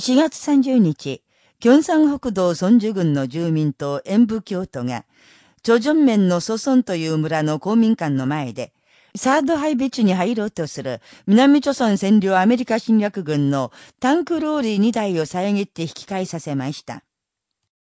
4月30日、京山北道孫樹郡の住民と演武京都が、チョジョン面の祖孫という村の公民館の前で、サードハイビッチに入ろうとする南朝鮮占領アメリカ侵略軍のタンクローリー2台を遮って引き返させました。